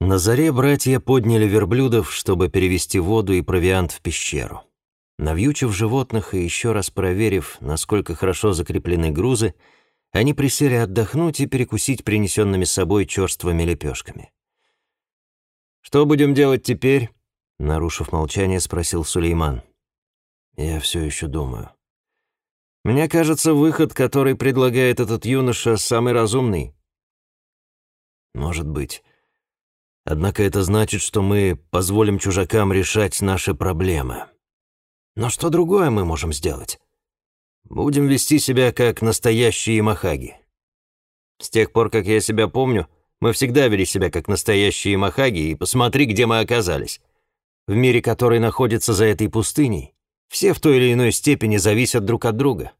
На заре братья подняли верблюдов, чтобы перевести воду и провиант в пещеру. Навьючив животных и еще раз проверив, насколько хорошо закреплены грузы, они присели отдохнуть и перекусить принесенными с собой черствыми лепешками. «Что будем делать теперь?» — нарушив молчание, спросил Сулейман. «Я все еще думаю. Мне кажется, выход, который предлагает этот юноша, самый разумный». «Может быть. Однако это значит, что мы позволим чужакам решать наши проблемы. Но что другое мы можем сделать? Будем вести себя как настоящие махаги. С тех пор, как я себя помню, мы всегда вели себя как настоящие махаги, и посмотри, где мы оказались. В мире, который находится за этой пустыней, все в той или иной степени зависят друг от друга.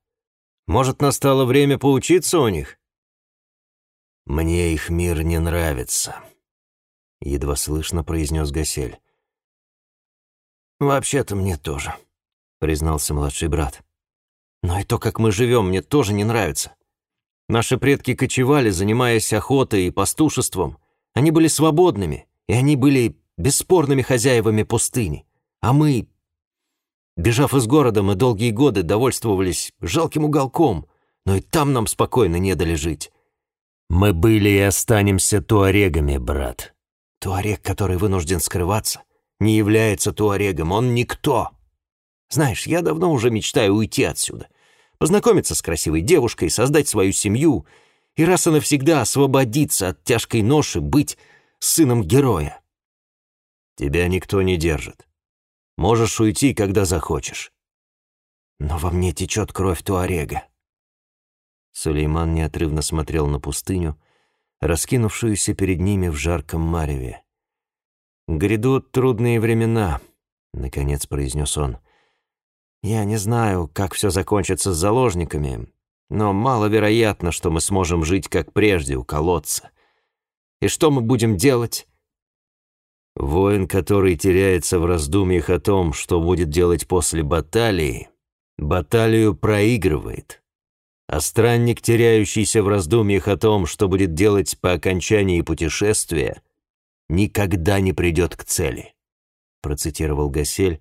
Может, настало время поучиться у них? Мне их мир не нравится, — едва слышно произнес Гасель. «Вообще-то мне тоже», — признался младший брат. «Но и то, как мы живем, мне тоже не нравится. Наши предки кочевали, занимаясь охотой и пастушеством. Они были свободными, и они были бесспорными хозяевами пустыни. А мы, бежав из города, мы долгие годы довольствовались жалким уголком, но и там нам спокойно не дали жить». «Мы были и останемся туарегами, брат», Туарег, который вынужден скрываться, не является туарегом, он никто. Знаешь, я давно уже мечтаю уйти отсюда, познакомиться с красивой девушкой, создать свою семью и раз и навсегда освободиться от тяжкой ноши, быть сыном героя. Тебя никто не держит. Можешь уйти, когда захочешь. Но во мне течет кровь Туарега. Сулейман неотрывно смотрел на пустыню, раскинувшуюся перед ними в жарком мареве. «Грядут трудные времена», — наконец произнес он. «Я не знаю, как все закончится с заложниками, но маловероятно, что мы сможем жить как прежде у колодца. И что мы будем делать?» Воин, который теряется в раздумьях о том, что будет делать после баталии, баталию проигрывает а странник, теряющийся в раздумьях о том, что будет делать по окончании путешествия, никогда не придет к цели», — процитировал Гасель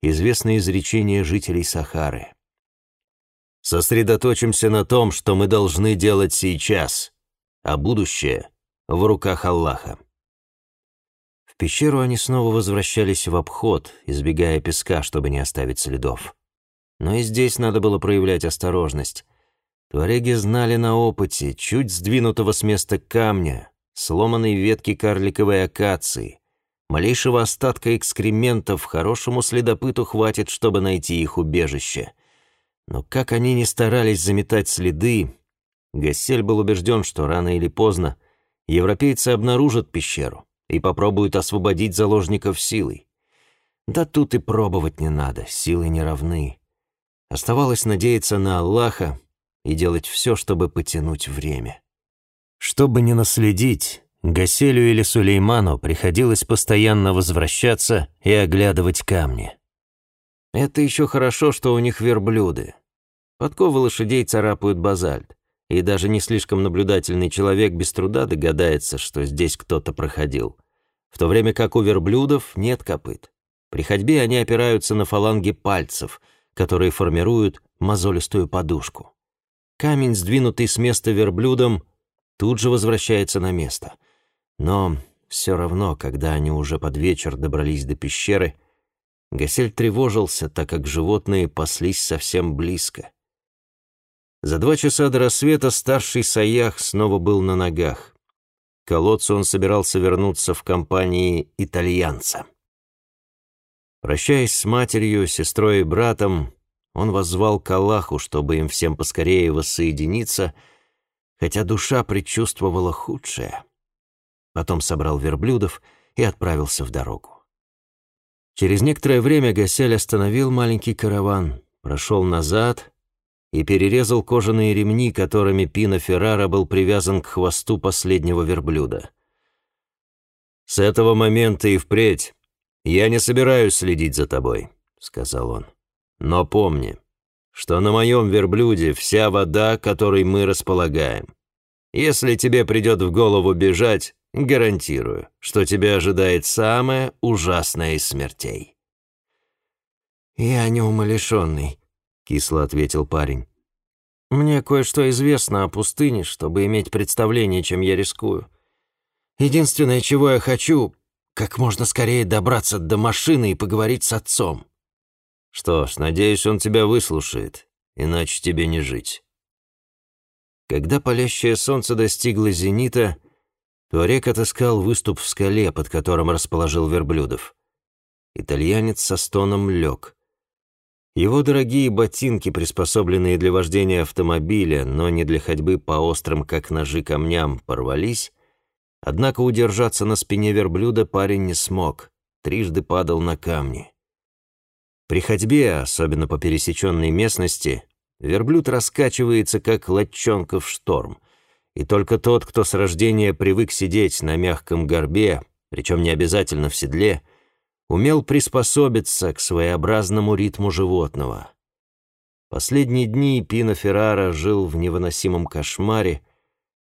известное изречение жителей Сахары. «Сосредоточимся на том, что мы должны делать сейчас, а будущее — в руках Аллаха». В пещеру они снова возвращались в обход, избегая песка, чтобы не оставить следов. Но и здесь надо было проявлять осторожность — Туареги знали на опыте чуть сдвинутого с места камня, сломанной ветки карликовой акации, малейшего остатка экскрементов хорошему следопыту хватит, чтобы найти их убежище. Но как они ни старались заметать следы, Гассель был убежден, что рано или поздно европейцы обнаружат пещеру и попробуют освободить заложников силой. Да тут и пробовать не надо, силы не равны. Оставалось надеяться на Аллаха, и делать все, чтобы потянуть время. Чтобы не наследить, Гаселю или Сулейману приходилось постоянно возвращаться и оглядывать камни. Это еще хорошо, что у них верблюды. Подковы лошадей царапают базальт, и даже не слишком наблюдательный человек без труда догадается, что здесь кто-то проходил. В то время как у верблюдов нет копыт. При ходьбе они опираются на фаланги пальцев, которые формируют мозолистую подушку. Камень, сдвинутый с места верблюдом, тут же возвращается на место. Но все равно, когда они уже под вечер добрались до пещеры, Гасель тревожился, так как животные паслись совсем близко. За два часа до рассвета старший Саях снова был на ногах. К колодцу он собирался вернуться в компании итальянца. Прощаясь с матерью, сестрой и братом, он воззвал к Аллаху, чтобы им всем поскорее воссоединиться, хотя душа предчувствовала худшее. Потом собрал верблюдов и отправился в дорогу. Через некоторое время Гасель остановил маленький караван, прошел назад и перерезал кожаные ремни, которыми Пино Феррара был привязан к хвосту последнего верблюда. «С этого момента и впредь я не собираюсь следить за тобой», — сказал он. Но помни, что на моем верблюде вся вода, которой мы располагаем. Если тебе придет в голову бежать, гарантирую, что тебя ожидает самая ужасная из смертей». «Я неумалишенный», — кисло ответил парень. «Мне кое-что известно о пустыне, чтобы иметь представление, чем я рискую. Единственное, чего я хочу, как можно скорее добраться до машины и поговорить с отцом». «Что ж, надеюсь, он тебя выслушает, иначе тебе не жить». Когда палящее солнце достигло зенита, Туарек отыскал выступ в скале, под которым расположил верблюдов. Итальянец со стоном лег. Его дорогие ботинки, приспособленные для вождения автомобиля, но не для ходьбы по острым, как ножи, камням, порвались, однако удержаться на спине верблюда парень не смог, трижды падал на камни. При ходьбе, особенно по пересеченной местности, Верблюд раскачивается, как лодчонка в шторм. И только тот, кто с рождения привык сидеть на мягком горбе, причем не обязательно в седле, умел приспособиться к своеобразному ритму животного. Последние дни Пино Феррара жил в невыносимом кошмаре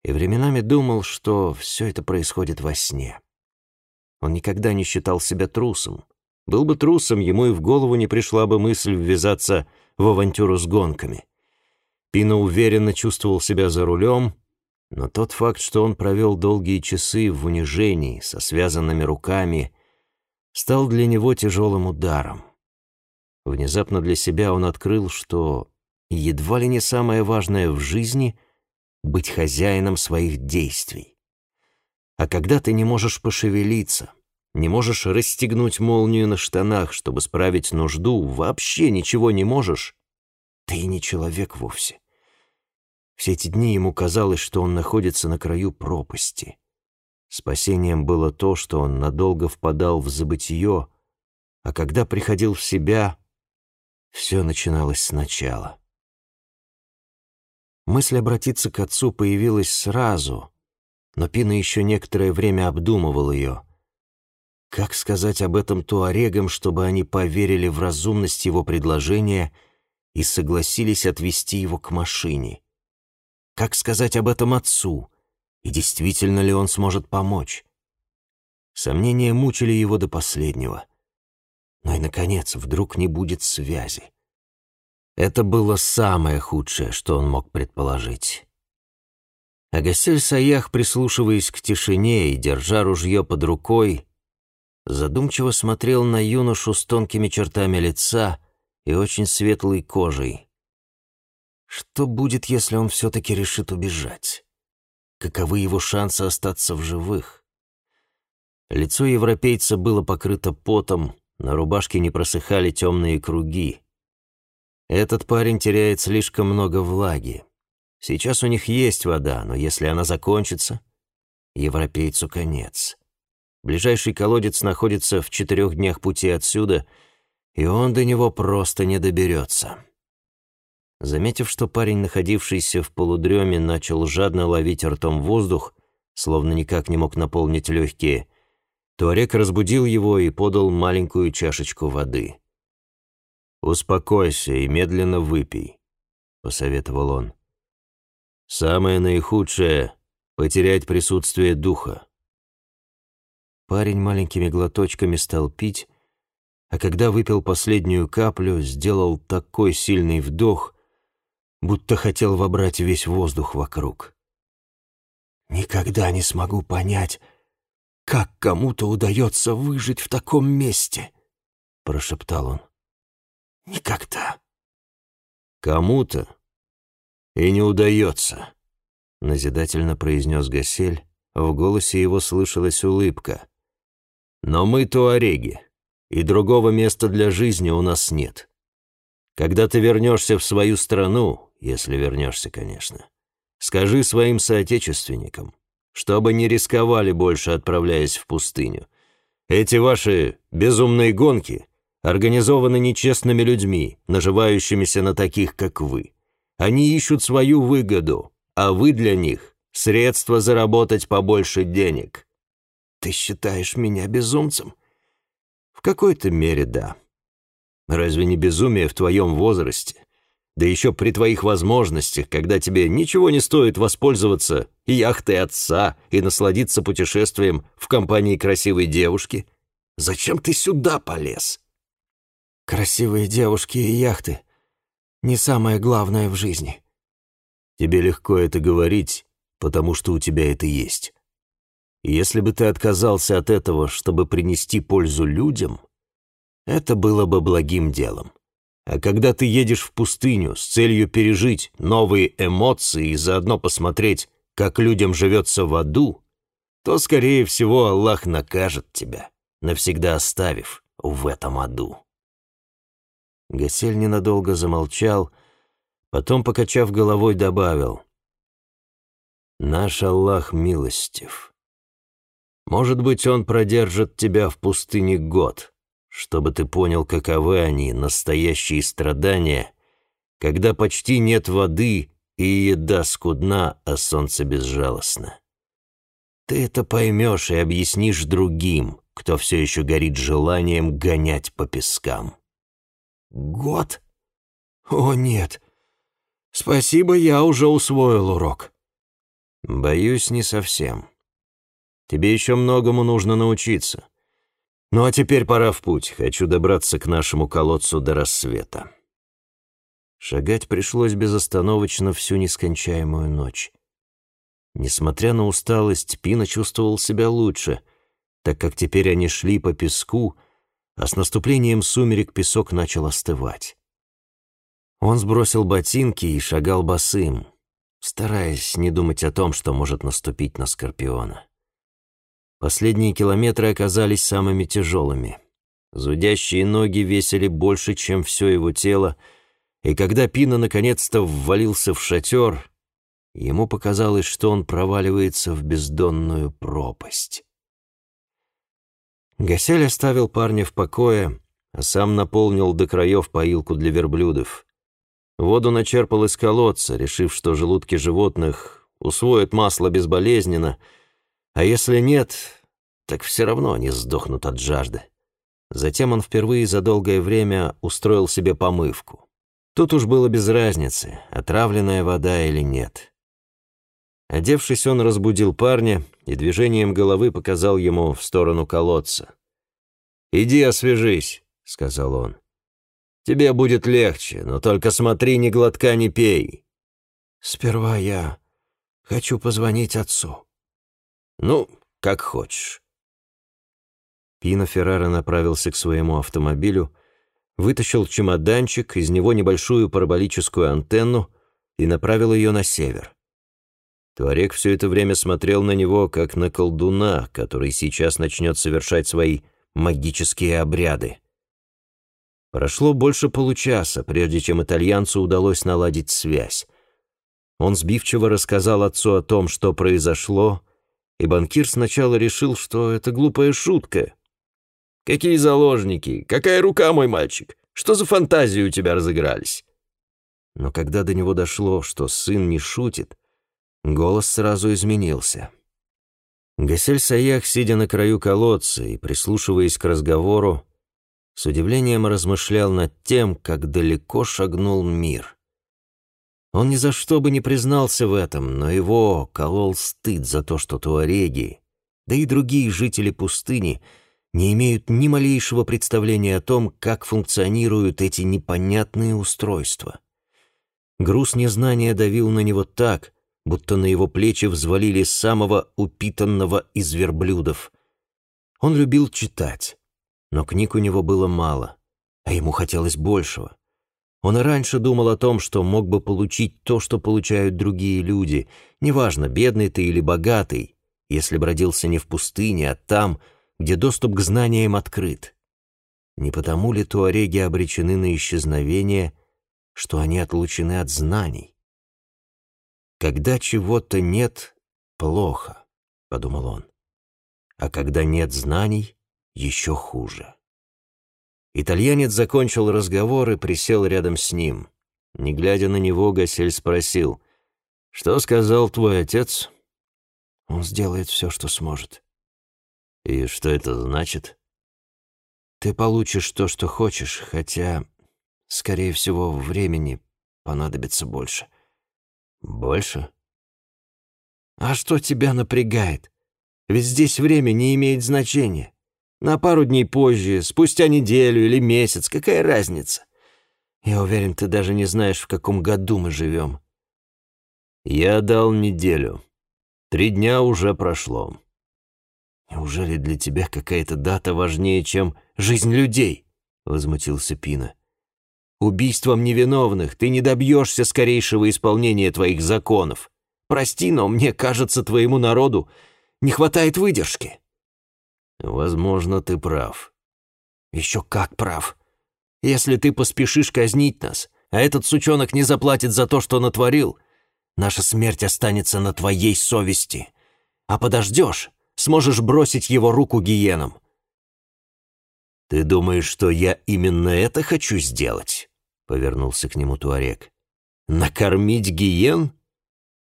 и временами думал, что все это происходит во сне. Он никогда не считал себя трусом. Был бы трусом, ему и в голову не пришла бы мысль ввязаться в авантюру с гонками. Пино уверенно чувствовал себя за рулем, но тот факт, что он провел долгие часы в унижении, со связанными руками, стал для него тяжелым ударом. Внезапно для себя он открыл, что едва ли не самое важное в жизни — быть хозяином своих действий. А когда ты не можешь пошевелиться, не можешь расстегнуть молнию на штанах, чтобы справить нужду, вообще ничего не можешь, ты не человек вовсе. Все эти дни ему казалось, что он находится на краю пропасти. Спасением было то, что он надолго впадал в забытье, а когда приходил в себя, все начиналось сначала. Мысль обратиться к отцу появилась сразу, но Пина еще некоторое время обдумывал ее — как сказать об этом туарегам, чтобы они поверили в разумность его предложения и согласились отвезти его к машине? Как сказать об этом отцу? И действительно ли он сможет помочь? Сомнения мучили его до последнего. Но и, наконец, вдруг не будет связи. Это было самое худшее, что он мог предположить. Агасель Саях, прислушиваясь к тишине и держа ружье под рукой, задумчиво смотрел на юношу с тонкими чертами лица и очень светлой кожей. Что будет, если он все-таки решит убежать? Каковы его шансы остаться в живых? Лицо европейца было покрыто потом, на рубашке не просыхали темные круги. Этот парень теряет слишком много влаги. Сейчас у них есть вода, но если она закончится, европейцу конец. Ближайший колодец находится в четырех днях пути отсюда, и он до него просто не доберется. Заметив, что парень, находившийся в полудреме, начал жадно ловить ртом воздух, словно никак не мог наполнить легкие, Туарек разбудил его и подал маленькую чашечку воды. «Успокойся и медленно выпей», — посоветовал он. «Самое наихудшее — потерять присутствие духа. Парень маленькими глоточками стал пить, а когда выпил последнюю каплю, сделал такой сильный вдох, будто хотел вобрать весь воздух вокруг. «Никогда не смогу понять, как кому-то удается выжить в таком месте», — прошептал он. «Никогда». «Кому-то и не удается», — назидательно произнес Гасель. В голосе его слышалась улыбка. Но мы туареги, и другого места для жизни у нас нет. Когда ты вернешься в свою страну, если вернешься, конечно, скажи своим соотечественникам, чтобы не рисковали больше, отправляясь в пустыню. Эти ваши безумные гонки организованы нечестными людьми, наживающимися на таких, как вы. Они ищут свою выгоду, а вы для них — средства заработать побольше денег. Ты считаешь меня безумцем? В какой-то мере да. Разве не безумие в твоем возрасте Да еще при твоих возможностях, когда тебе ничего не стоит воспользоваться яхтой отца и насладиться путешествием в компании красивой девушки. Зачем ты сюда полез? Красивые девушки и яхты — не самое главное в жизни. Тебе легко это говорить, потому что у тебя это есть. Если бы ты отказался от этого, чтобы принести пользу людям, это было бы благим делом. А когда ты едешь в пустыню с целью пережить новые эмоции и заодно посмотреть, как людям живется в аду, то, скорее всего, Аллах накажет тебя, навсегда оставив в этом аду. Гасель ненадолго замолчал, потом, покачав головой, добавил, «Наш Аллах милостив. Может быть, Он продержит тебя в пустыне год, чтобы ты понял, каковы они, настоящие страдания, когда почти нет воды и еда скудна, а солнце безжалостно. Ты это поймешь и объяснишь другим, кто все еще горит желанием гонять по пескам. Год? О, нет. Спасибо, я уже усвоил урок. Боюсь, не совсем. Тебе еще многому нужно научиться. Ну а теперь пора в путь. Хочу добраться к нашему колодцу до рассвета. Шагать пришлось безостановочно всю нескончаемую ночь. Несмотря на усталость, Пина чувствовал себя лучше, так как теперь они шли по песку, а с наступлением сумерек песок начал остывать. Он сбросил ботинки и шагал босым, стараясь не думать о том, что может наступить на Скорпиона. Последние километры оказались самыми тяжелыми. Зудящие ноги весили больше, чем все его тело, и когда Пина наконец-то ввалился в шатер, ему показалось, что он проваливается в бездонную пропасть. Гасель оставил парня в покое, а сам наполнил до краев поилку для верблюдов. Воду начерпал из колодца, решив, что желудки животных усвоят масло безболезненно — а если нет, так все равно они сдохнут от жажды. Затем он впервые за долгое время устроил себе помывку. Тут уж было без разницы, отравленная вода или нет. Одевшись, он разбудил парня и движением головы показал ему в сторону колодца. «Иди освежись», — сказал он. «Тебе будет легче, но только смотри, ни глотка не пей». «Сперва я хочу позвонить отцу», «Ну, как хочешь». Пино Феррара направился к своему автомобилю, вытащил чемоданчик, из него небольшую параболическую антенну и направил ее на север. Туарек все это время смотрел на него, как на колдуна, который сейчас начнет совершать свои магические обряды. Прошло больше получаса, прежде чем итальянцу удалось наладить связь. Он сбивчиво рассказал отцу о том, что произошло, и банкир сначала решил, что это глупая шутка. «Какие заложники? Какая рука, мой мальчик? Что за фантазии у тебя разыгрались?» Но когда до него дошло, что сын не шутит, голос сразу изменился. Гасель Саях, сидя на краю колодца и прислушиваясь к разговору, с удивлением размышлял над тем, как далеко шагнул мир. Он ни за что бы не признался в этом, но его колол стыд за то, что туареги, да и другие жители пустыни не имеют ни малейшего представления о том, как функционируют эти непонятные устройства. Груз незнания давил на него так, будто на его плечи взвалили самого упитанного из верблюдов. Он любил читать, но книг у него было мало, а ему хотелось большего. Он и раньше думал о том, что мог бы получить то, что получают другие люди, неважно, бедный ты или богатый, если бы родился не в пустыне, а там, где доступ к знаниям открыт. Не потому ли туареги обречены на исчезновение, что они отлучены от знаний? «Когда чего-то нет, плохо», — подумал он. «А когда нет знаний, еще хуже». Итальянец закончил разговор и присел рядом с ним. Не глядя на него, Гасель спросил, «Что сказал твой отец?» «Он сделает все, что сможет». «И что это значит?» «Ты получишь то, что хочешь, хотя, скорее всего, времени понадобится больше». «Больше?» «А что тебя напрягает? Ведь здесь время не имеет значения. На пару дней позже, спустя неделю или месяц, какая разница? Я уверен, ты даже не знаешь, в каком году мы живем». «Я дал неделю. Три дня уже прошло». «Неужели для тебя какая-то дата важнее, чем жизнь людей?» — возмутился Пина. «Убийством невиновных ты не добьешься скорейшего исполнения твоих законов. Прости, но мне кажется, твоему народу не хватает выдержки». «Возможно, ты прав». «Еще как прав. Если ты поспешишь казнить нас, а этот сучонок не заплатит за то, что натворил, наша смерть останется на твоей совести. А подождешь, сможешь бросить его руку гиенам». «Ты думаешь, что я именно это хочу сделать?» — повернулся к нему Туарек. «Накормить гиен?»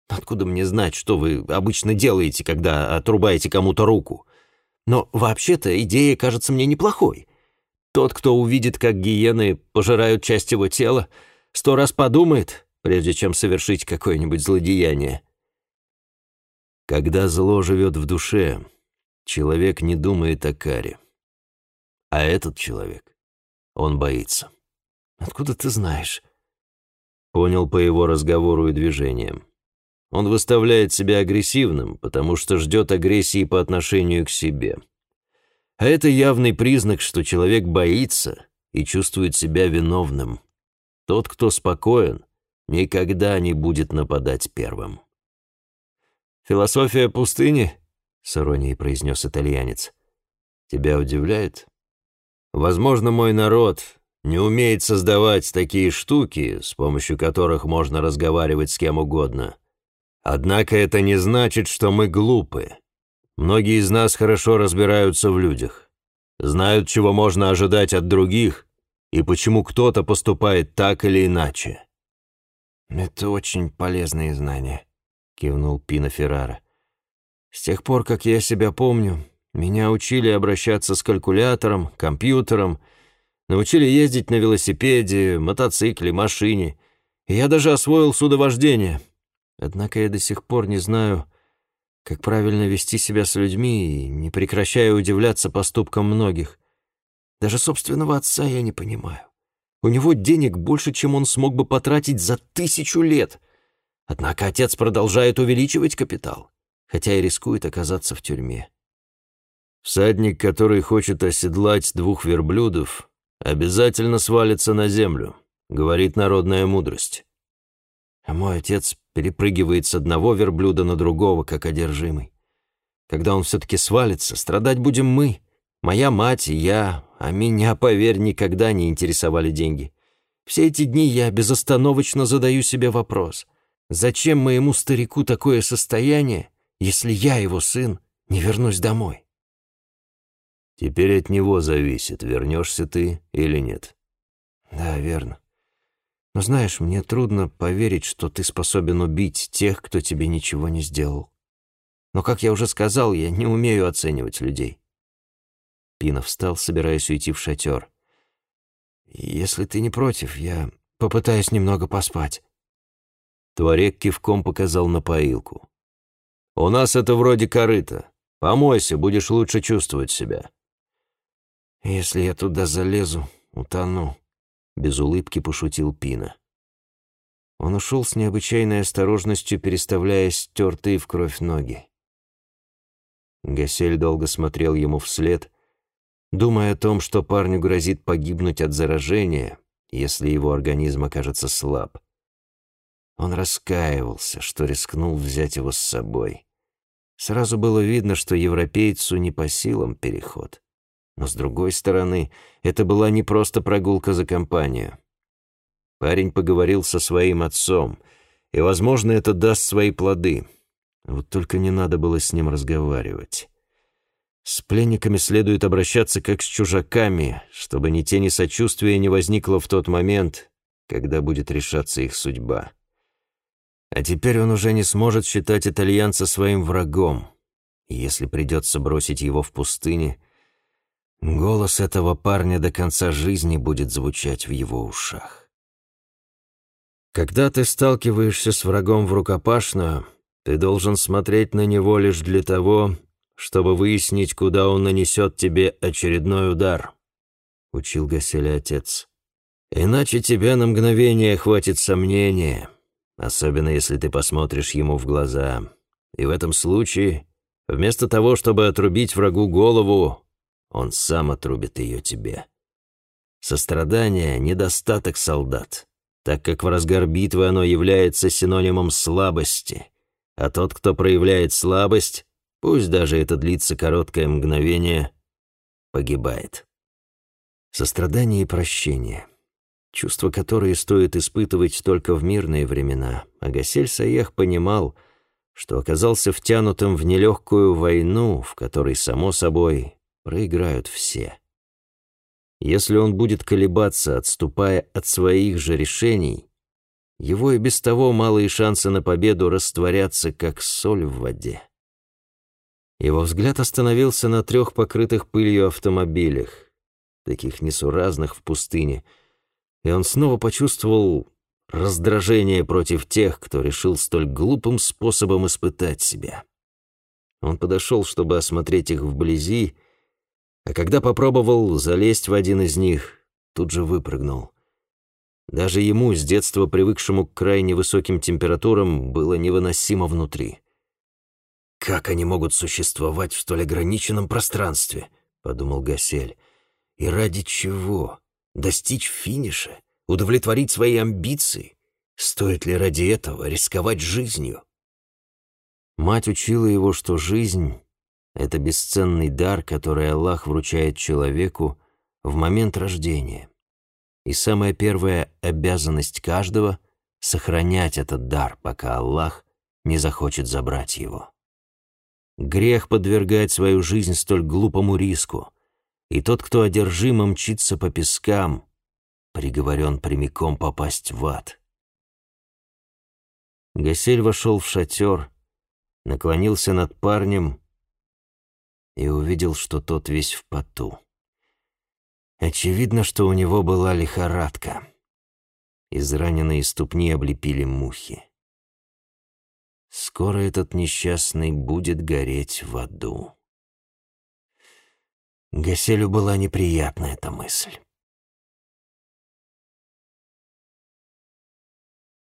«Откуда мне знать, что вы обычно делаете, когда отрубаете кому-то руку? Но вообще-то идея кажется мне неплохой. Тот, кто увидит, как гиены пожирают часть его тела, сто раз подумает, прежде чем совершить какое-нибудь злодеяние. Когда зло живет в душе, человек не думает о каре. А этот человек, он боится. Откуда ты знаешь? Понял по его разговору и движениям. Он выставляет себя агрессивным, потому что ждет агрессии по отношению к себе. А это явный признак, что человек боится и чувствует себя виновным. Тот, кто спокоен, никогда не будет нападать первым. «Философия пустыни?» — с иронией произнес итальянец. «Тебя удивляет? Возможно, мой народ не умеет создавать такие штуки, с помощью которых можно разговаривать с кем угодно. Однако это не значит, что мы глупы. Многие из нас хорошо разбираются в людях, знают, чего можно ожидать от других и почему кто-то поступает так или иначе. «Это очень полезные знания», — кивнул Пино Феррара. «С тех пор, как я себя помню, меня учили обращаться с калькулятором, компьютером, научили ездить на велосипеде, мотоцикле, машине, и я даже освоил судовождение. Однако я до сих пор не знаю, как правильно вести себя с людьми и не прекращаю удивляться поступкам многих. Даже собственного отца я не понимаю. У него денег больше, чем он смог бы потратить за тысячу лет. Однако отец продолжает увеличивать капитал, хотя и рискует оказаться в тюрьме. Всадник, который хочет оседлать двух верблюдов, обязательно свалится на землю, говорит народная мудрость. А мой отец перепрыгивает с одного верблюда на другого, как одержимый. Когда он все-таки свалится, страдать будем мы, моя мать и я, а меня, поверь, никогда не интересовали деньги. Все эти дни я безостановочно задаю себе вопрос, зачем моему старику такое состояние, если я, его сын, не вернусь домой? Теперь от него зависит, вернешься ты или нет. Да, верно. Но знаешь, мне трудно поверить, что ты способен убить тех, кто тебе ничего не сделал. Но, как я уже сказал, я не умею оценивать людей. Пина встал, собираясь уйти в шатер. «Если ты не против, я попытаюсь немного поспать». Туарек кивком показал на поилку. «У нас это вроде корыта. Помойся, будешь лучше чувствовать себя». «Если я туда залезу, утону», без улыбки пошутил Пина. Он ушел с необычайной осторожностью, переставляя стертые в кровь ноги. Гасель долго смотрел ему вслед, думая о том, что парню грозит погибнуть от заражения, если его организм окажется слаб. Он раскаивался, что рискнул взять его с собой. Сразу было видно, что европейцу не по силам переход. Но с другой стороны, это была не просто прогулка за компанию. Парень поговорил со своим отцом, и, возможно, это даст свои плоды. Вот только не надо было с ним разговаривать. С пленниками следует обращаться как с чужаками, чтобы ни тени сочувствия не возникло в тот момент, когда будет решаться их судьба. А теперь он уже не сможет считать итальянца своим врагом. Если придется бросить его в пустыне, Голос этого парня до конца жизни будет звучать в его ушах. Когда ты сталкиваешься с врагом в рукопашную, ты должен смотреть на него лишь для того, чтобы выяснить, куда он нанесет тебе очередной удар», — учил Гаселя отец. «Иначе тебя на мгновение хватит сомнения, особенно если ты посмотришь ему в глаза. И в этом случае, вместо того, чтобы отрубить врагу голову, он сам отрубит ее тебе. Сострадание — недостаток солдат так как в разгар битвы оно является синонимом слабости, а тот, кто проявляет слабость, пусть даже это длится короткое мгновение, погибает. Сострадание и прощение — чувства, которые стоит испытывать только в мирные времена, а Гасель Саех понимал, что оказался втянутым в нелегкую войну, в которой, само собой, проиграют все. Если он будет колебаться, отступая от своих же решений, его и без того малые шансы на победу растворятся, как соль в воде. Его взгляд остановился на трех покрытых пылью автомобилях, таких несуразных в пустыне, и он снова почувствовал раздражение против тех, кто решил столь глупым способом испытать себя. Он подошел, чтобы осмотреть их вблизи, а когда попробовал залезть в один из них, тут же выпрыгнул. Даже ему, с детства привыкшему к крайне высоким температурам, было невыносимо внутри. «Как они могут существовать в столь ограниченном пространстве?» — подумал Гасель. «И ради чего? Достичь финиша? Удовлетворить свои амбиции? Стоит ли ради этого рисковать жизнью?» Мать учила его, что жизнь это бесценный дар, который Аллах вручает человеку в момент рождения. И самая первая обязанность каждого — сохранять этот дар, пока Аллах не захочет забрать его. Грех подвергать свою жизнь столь глупому риску, и тот, кто одержимо мчится по пескам, приговорен прямиком попасть в ад. Гасель вошел в шатер, наклонился над парнем и увидел, что тот весь в поту. Очевидно, что у него была лихорадка. Израненные ступни облепили мухи. Скоро этот несчастный будет гореть в аду. Гаселю была неприятна эта мысль.